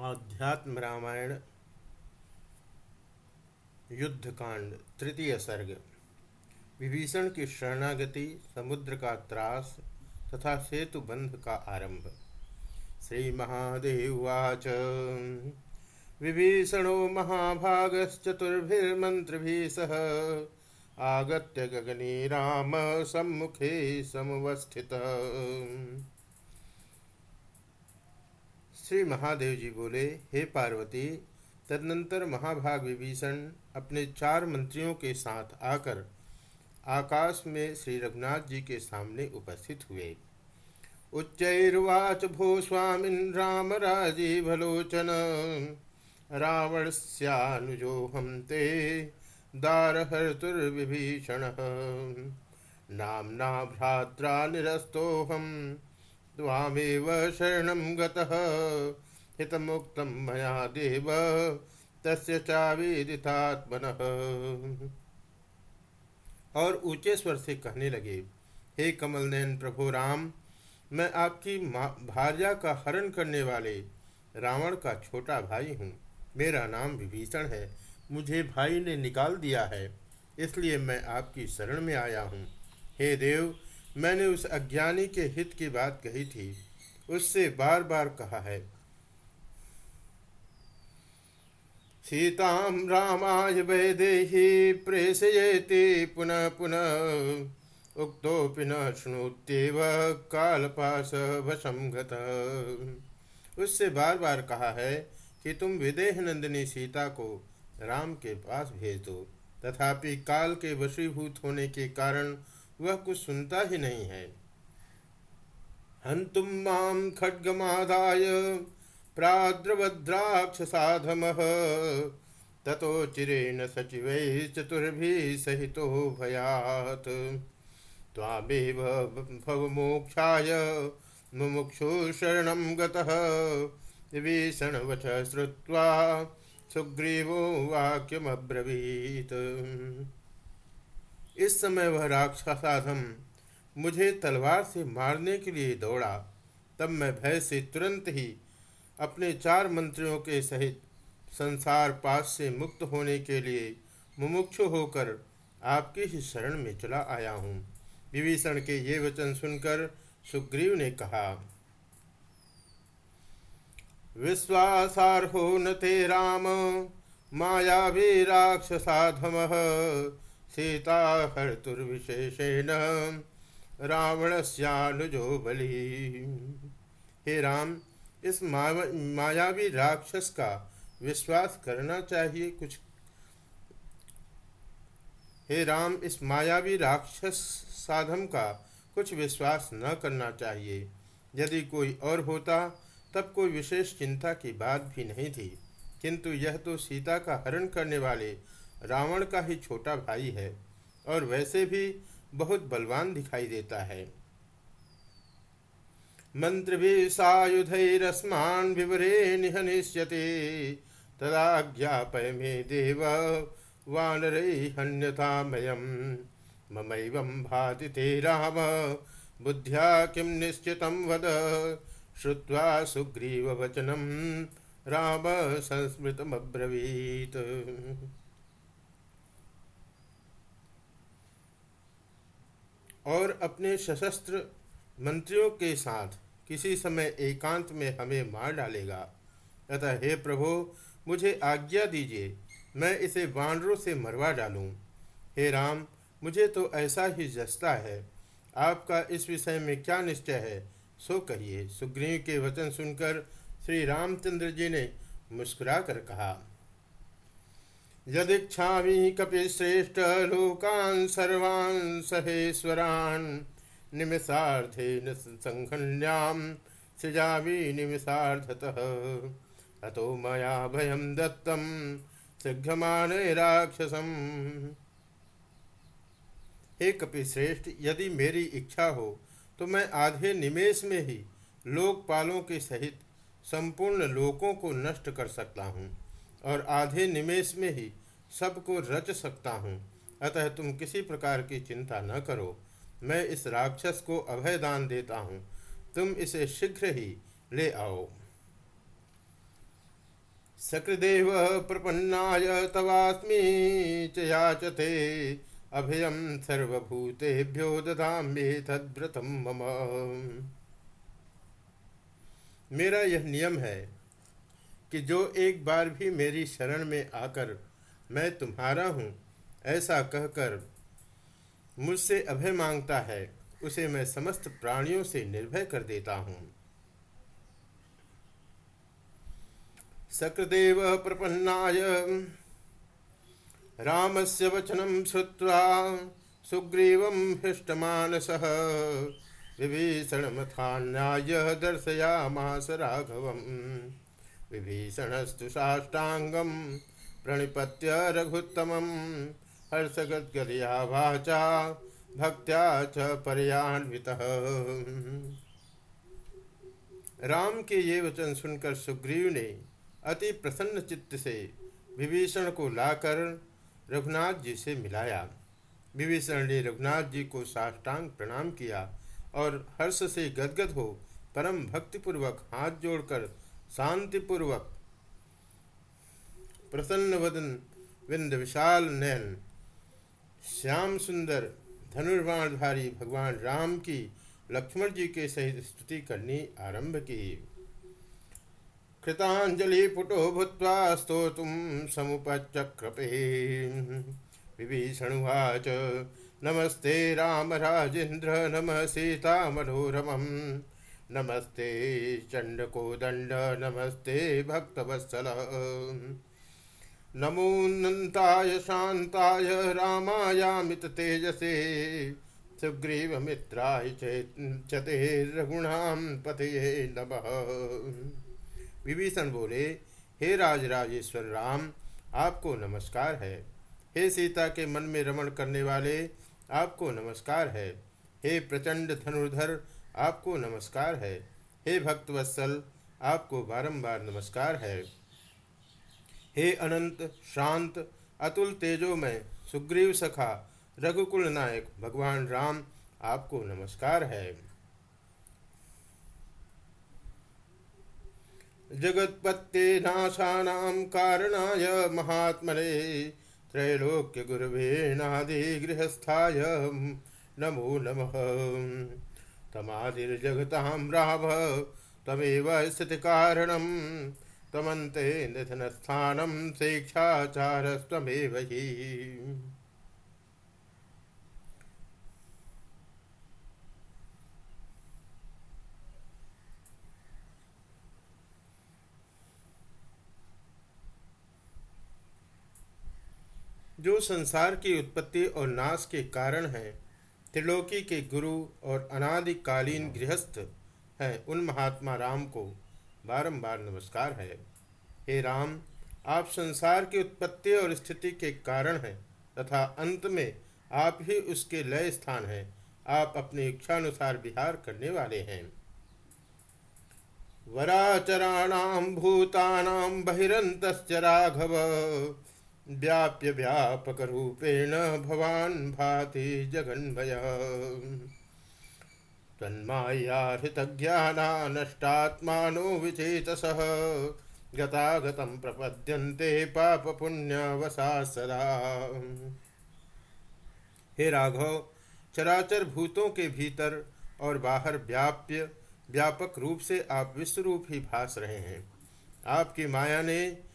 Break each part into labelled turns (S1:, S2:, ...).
S1: आध्यात्म रामायण, युद्धकांड, तृतीय सर्ग। विभीषण की शरणागति, समुद्र का त्रास तथा सेतु बंध का आरंभ। श्री महादेवाच विभीषणो महाभागश्चतुर्भिर्मंत्रिभिः सह आगत्य गगनी राम सम्मुखे समवस्थितः। श्री महादेव जी बोले, हे पार्वती, तदनंतर महाभाग विभीषण अपने चार मंत्रियों के साथ आकर आकाश में श्री रघुनाथ जी के सामने उपस्थित हुए। उच्चैर्वाच भो स्वामिन राम राजीवलोचन रावण सनुजो हम ते दारहर्तुर्विभीषण, नामना भ्रात्रा निरस्तोहम त्वामेव शरणं गतः। हितमुक्तं मया देव। तस्य चावेदितात्मनः। और ऊँचे स्वर से कहने लगे, हे कमल नयन प्रभु राम, मैं आपकी भार्या का हरण करने वाले रावण का छोटा भाई हूँ। मेरा नाम विभीषण है। मुझे भाई ने निकाल दिया है। इसलिए मैं आपकी शरण में आया हूँ। हे देव मैंने उस अज्ञानी के हित की बात कही थी, उससे बार बार कहा है। सीताम रामाय वैदेही प्रेषयति पुनः पुनः उक्तोपि न शुणुत्येव कालपास वशम उससे बार बार कहा है कि तुम विदेह नंदिनी सीता को राम के पास भेज दो, तथापि काल के वशीभूत होने के कारण वह कुछ सुनता ही नहीं है। हंतुम माम खड्गमादाय प्राद्रवद्राक्ष साधम ततो चिरेण सचिव चतुर्भि सहितो भयात। तामेव भवमोक्षाय मुमुक्षु शरणं गतः। विभीषण वच श्रुवा सुग्रीवो वाक्यमब्रवीत्। इस समय वह राक्षसाधम मुझे तलवार से मारने के लिए दौड़ा। तब मैं भय से तुरंत ही अपने चार मंत्रियों के सहित संसार पास से मुक्त होने के लिए मुमुक्षु होकर आपकी ही शरण में चला आया हूँ। विभीषण के ये वचन सुनकर सुग्रीव ने कहा, विश्वासारहो न ते राम माया भी राक्षसाधम। सीता हर्तुर्विशेषेण रावणस्यानुजो बलि हे राम, इस मायावी राक्षस का विश्वास करना चाहिए कुछ। हे राम, इस मायावी राक्षस साधम का कुछ विश्वास न करना चाहिए। यदि कोई और होता, तब कोई विशेष चिंता की बात भी नहीं थी। किंतु यह तो सीता का हरण करने वाले रावण का ही छोटा भाई है और वैसे भी बहुत बलवान दिखाई देता है। मंत्र भी सायुधरस्मान विवरे निहनिष्यते तदाज्ञापय मे देव वानर हन्यतामयम। ममैव भाति ते राम। बुद्ध्या किं निश्चित वद। श्रुवा सुग्रीव वचनम राम संस्मृतमब्रवीत। और अपने सशस्त्र मंत्रियों के साथ किसी समय एकांत में हमें मार डालेगा। अतः हे प्रभु, मुझे आज्ञा दीजिए, मैं इसे वानरों से मरवा डालूं। हे राम, मुझे तो ऐसा ही जस्ता है। आपका इस विषय में क्या निश्चय है, सो कहिए। सुग्रीव के वचन सुनकर श्री रामचंद्र जी ने मुस्कुरा कर कहा यदीक्षा कपिश्रेष्ठ लोकान् सर्वान् सहेश्वरान् निमिषार्थेन सङ्घन्यां सृजामि निमिषार्थतः। अतो मया भयं दत्तं सिद्धमाने राक्षसम् हे कपिश्रेष्ठ यदि मेरी इच्छा हो तो मैं आधे निमेश में ही लोकपालों के सहित संपूर्ण लोकों को नष्ट कर सकता हूँ। और आधे निमेश में ही सबको रच सकता हूँ। अतः तुम किसी प्रकार की चिंता न करो। मैं इस राक्षस को अभय दान देता हूँ। तुम इसे शीघ्र ही ले आओ। सकृदेव प्रपन्नाय तवास्मी च याचते। अभयम सर्वभूतेभ्यो ददाम्ये तद्व्रतम मम। मेरा यह नियम है कि जो एक बार भी मेरी शरण में आकर मैं तुम्हारा हूँ, ऐसा कहकर मुझसे अभय माँगता है, उसे मैं समस्त प्राणियों से निर्भय कर देता हूँ। सकृदेव प्रपन्नाय। रामस्य वचनं श्रुत्वा सुग्रीवं हृष्टमानसः विभीषणमथान्याय दर्शयामास राघवम्। विभीषणस्तु साष्टाङ्गं प्रणिपत्य रघुत्तमं हर्षगद्गदया वाचा भक्त्या च पर्यान्वितः। राम के ये वचन सुनकर सुग्रीव ने अति प्रसन्न चित्त से विभीषण को लाकर रघुनाथ जी से मिलाया। विभीषण ने रघुनाथ जी को साष्टांग प्रणाम किया और हर्ष से गदगद हो परम भक्तिपूर्वक हाथ जोड़कर शांतिपूर्वक प्रसन्न वदन विंद विशाल नयन, श्याम सुंदर धनुर्बाणधारी भगवान राम की लक्ष्मण जी के सहित स्तुति करनी आरंभ की। कृताञ्जलिपुटो भूत्वा स्तोतुं समुपचक्रपे। विभीषणुवाच नमस्ते रामराजेन्द्र नमः सीतामनोरमम् नमस्ते चण्डकोदण्ड नमस्ते भक्त नमो नाताय भक्तवत्सल नमोन्नताय शान्ताय रामायामिततेजसे सुग्रीवमित्राय चते रघुणां पतये नमः। विभीषण बोले, हे राज राजेश्वर राम, आपको नमस्कार है। हे सीता के मन में रमण करने वाले, आपको नमस्कार है। हे प्रचंड धनुर्धर आपको नमस्कार है। हे भक्तवत्सल आपको बारंबार नमस्कार है। हे अनंत, शांत, अतुल तेजो में सुग्रीव सखा, रघुकुल नायक, भगवान राम, आपको नमस्कार है। जगत्पत्तेनाशानां कारणाय महात्मने त्रैलोक्यगुरुवेणादिगृहस्थाय नमो नमः। तमादिर्जगतां राभ तमेव स्थितिकारणं। तमन्ते निधनस्थानं शिक्षाचारस्त्वमेव हि। जो संसार की उत्पत्ति और नाश के कारण हैं त्रिलोकी के गुरु और अनादिकालीन गृहस्थ हैं। उन महात्मा राम को बारंबार नमस्कार है। हे राम, आप संसार की उत्पत्ति और स्थिति के कारण हैं तथा अंत में आप ही उसके लय स्थान हैं। आप अपनी इच्छानुसार विहार करने वाले हैं। वराचराणाम भूतानाम बहिरंत राघव व्याप्य व्यापक रूपेण भवान भाति जगन्मय। तन्माया हृतज्ञाना नष्टात्मानो विचेतसः। गतागतं प्रपद्यन्ते पाप पुण्यवसा सदा हे राघव, चराचर भूतों के भीतर और बाहर व्याप्य, व्यापक रूप से आप विश्वरूप ही भास रहे हैं। आपकी माया ने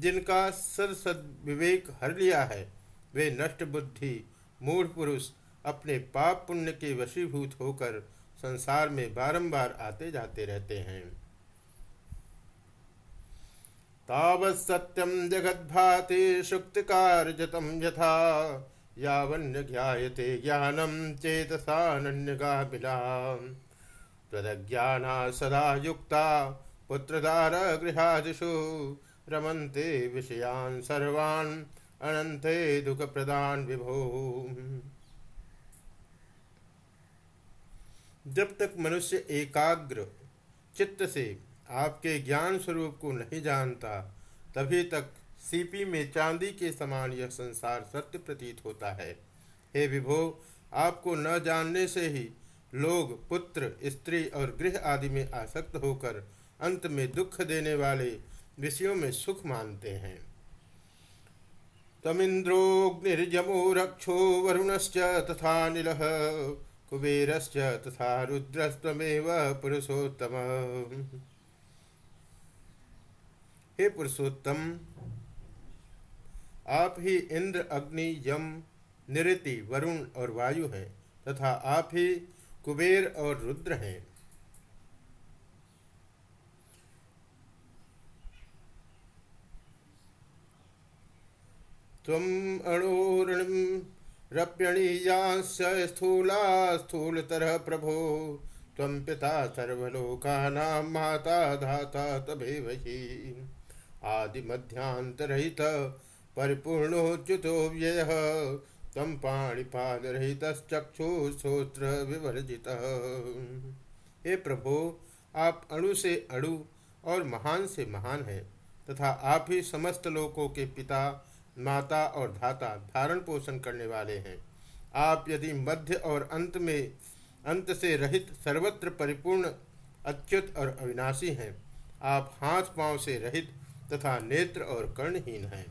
S1: जिनका सरसद विवेक हर लिया है, वे नष्ट बुद्धि, मूढ़ पुरुष, अपने पाप पुण्य के वशीभूत होकर संसार में बारंबार आते जाते रहते हैं। तावत् सत्यम जगद्भाति शुक्तिकारजतम यथा यावन्य ज्ञायते ज्ञानम चेतसान्यगामिला तदज्ञाना सदा युक्ता पुत्रदार गृहादिषु रमन्ते विषयान सर्वान् अनंते दुख प्रदान विभो। जब तक मनुष्य एकाग्र चित्त से आपके ज्ञान स्वरूप को नहीं जानता, तभी तक सीपी में चांदी के समान यह संसार सत्य प्रतीत होता है। हे विभो, आपको न जानने से ही लोग, पुत्र, स्त्री और गृह आदि में आसक्त होकर अंत में दुख देने वाले विषयों में सुख मानते हैं। तमिंद्रोग्निर्जमो रक्षो वरुणश्च तथा नील, कुबेरश्च तथा रुद्रस्तमेव पुरुषोत्तम। हे पुरुषोत्तम, आप ही इंद्र, अग्नि, यम, निरति, वरुण और वायु हैं तथा आप ही कुबेर और रुद्र हैं। अणुरणिरप्यणीयाश्च स्थूला प्रभो। त्वं पिता सर्वलोकानां माता धाता तमेव हि। परिपूर्णोच्युतो व्ययः। तम पाणिपादरहितश्चक्षुश्रोत्र विवर्जितः हे प्रभो, आप अणु से अणु और महान से महान हैं, तथा आप ही समस्त लोकों के पिता माता और धाता धारण पोषण करने वाले हैं। आप यदि मध्य और अंत में, अंत से रहित सर्वत्र परिपूर्ण, अच्युत और अविनाशी हैं, आप हाथ पाँव से रहित तथा नेत्र और कर्णहीन हैं।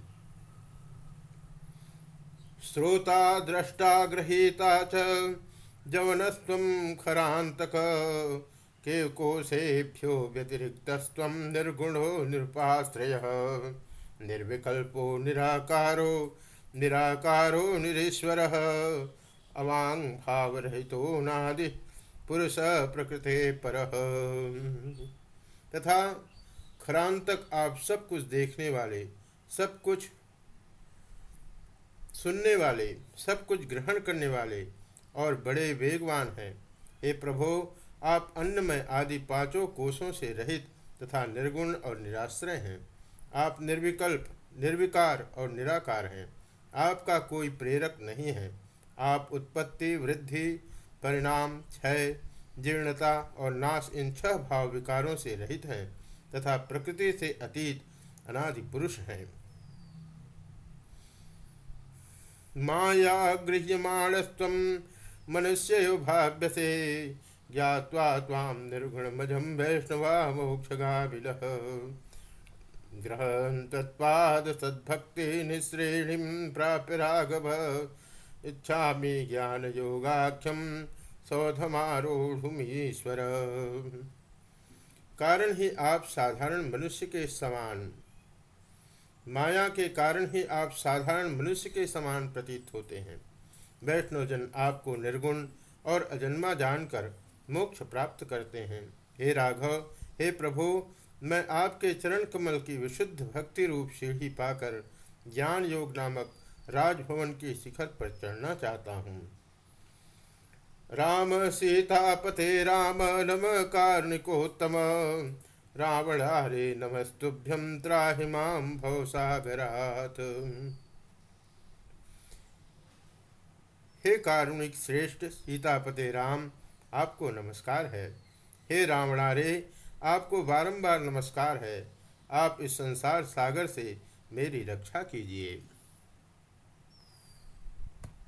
S1: श्रोता दृष्टा गृहीता च जवनस्व खरांतक के कोशेभ्यो व्यतिरिक्त निर्गुणो, निरुपाश्रय। निर्विकल्पो निराकारो निराकारो निरीश्वर। अवांग भावरहितो नादि पुरुष प्रकृति पर। तथा खरांतक आप सब कुछ देखने वाले, सब कुछ सुनने वाले, सब कुछ ग्रहण करने वाले और बड़े वेगवान हैं। हे प्रभो, आप अन्नमय आदि पाँचों कोषों से रहित तथा निर्गुण और निराश्रय हैं। आप निर्विकल्प, निर्विकार और निराकार हैं। आपका कोई प्रेरक नहीं है। आप उत्पत्ति, वृद्धि, परिणाम, क्षय, जीर्णता और नाश इन छह भाव विकारों से रहित हैं तथा प्रकृति से अतीत अनादि पुरुष हैं। माया गृह्यमाणस्व मनुष्य भाव्य से ज्ञावा ताम निर्गुण मजम वैष्णवा मोक्षगा ग्रहण सद्भक्ति निश्रेणी प्राप्य राघव। इच्छा ज्ञान योगाख्यम सौधमारूढ़ीश्वर कारण ही आप साधारण मनुष्य के समान, माया के कारण ही आप साधारण मनुष्य के समान प्रतीत होते हैं। वैष्णोजन आपको निर्गुण और अजन्मा जानकर मोक्ष प्राप्त करते हैं। हे राघव, हे प्रभु मैं आपके चरण कमल की विशुद्ध भक्ति रूप सीढ़ी पाकर ज्ञान योग नामक राजभवन के शिखर पर चढ़ना चाहता हूँ। राम सीता पते राम नम कारुणिकोत्तम। रावण हरे नमस्तुभ्यम त्राहिमाम भवसागरात। हे कारुणिक श्रेष्ठ, सीतापते राम, आपको नमस्कार है। हे रावणारे आपको बारंबार नमस्कार है। आप इस संसार सागर से मेरी रक्षा कीजिए।